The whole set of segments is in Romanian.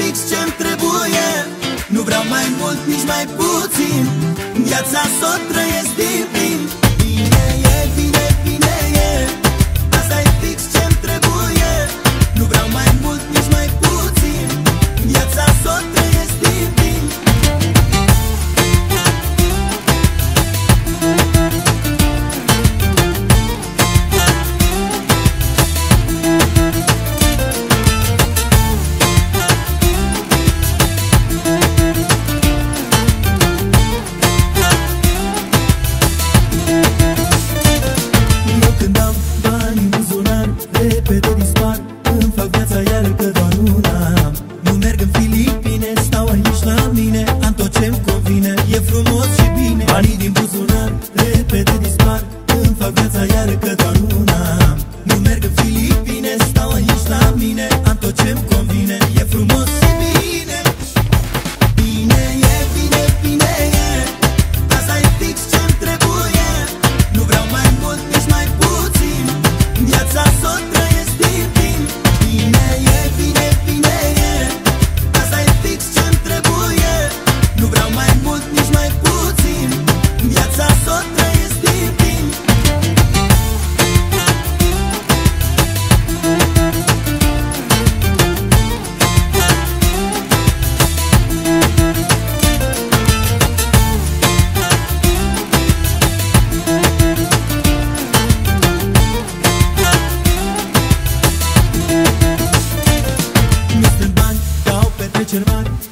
fix ce-mi trebuie. Nu vreau mai mult, nici mai puțin. Viața s-o trăiesc din viața iar că doar una. Nu merg în Filipine, stau aici la mine Am tot ce-mi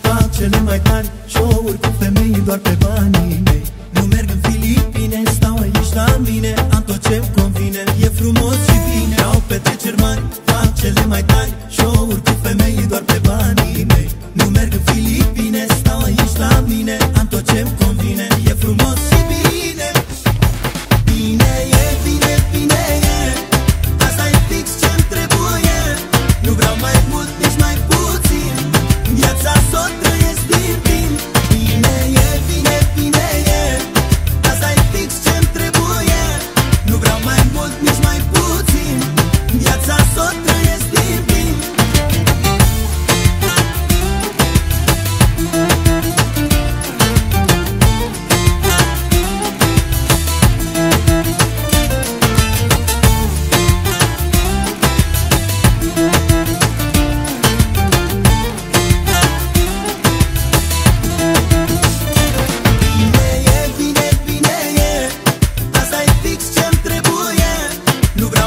Fac cele mai tari show-uri cu femei doar pe banii mei. Nu merg în Filipine, stau aici la mine Am tot ce convine, e frumos și bine Au petreceri mari, fac cele mai tari show-uri cu femei doar pe banii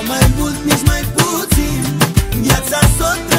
mai mult, nici mai puțin. Viața s-o